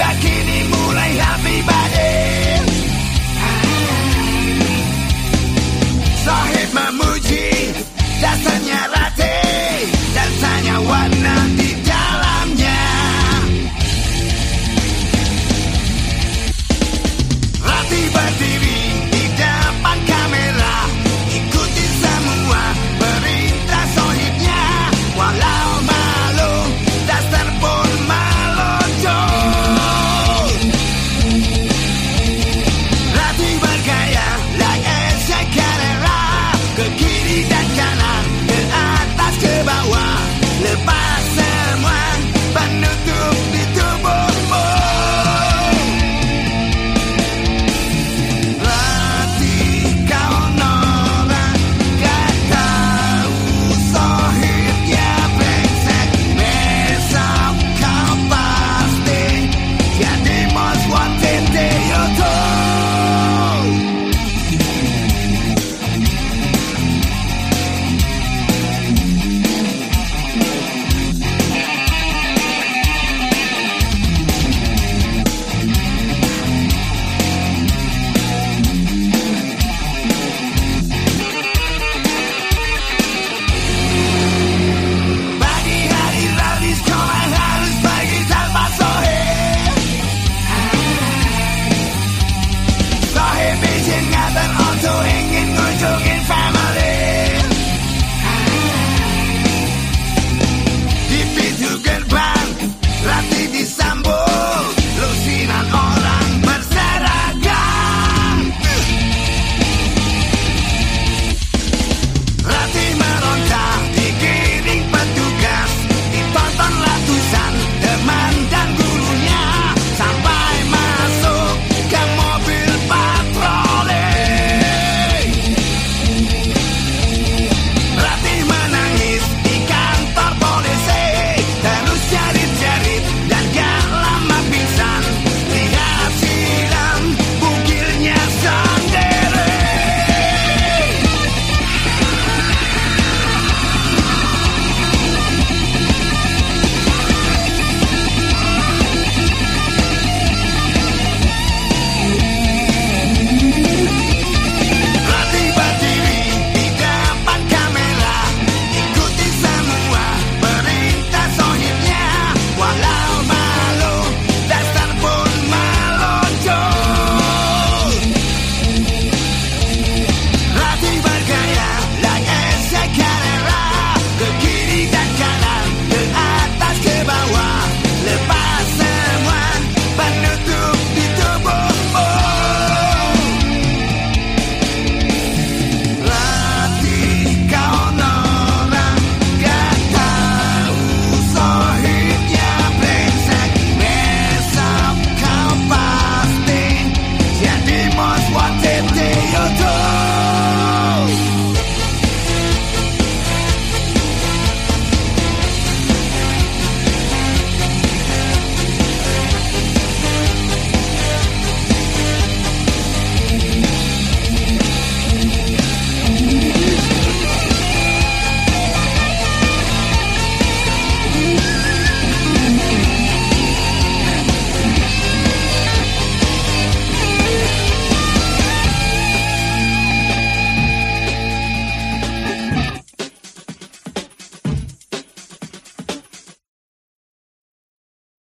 sudah kini mulai happy badai I hit my moody. That's the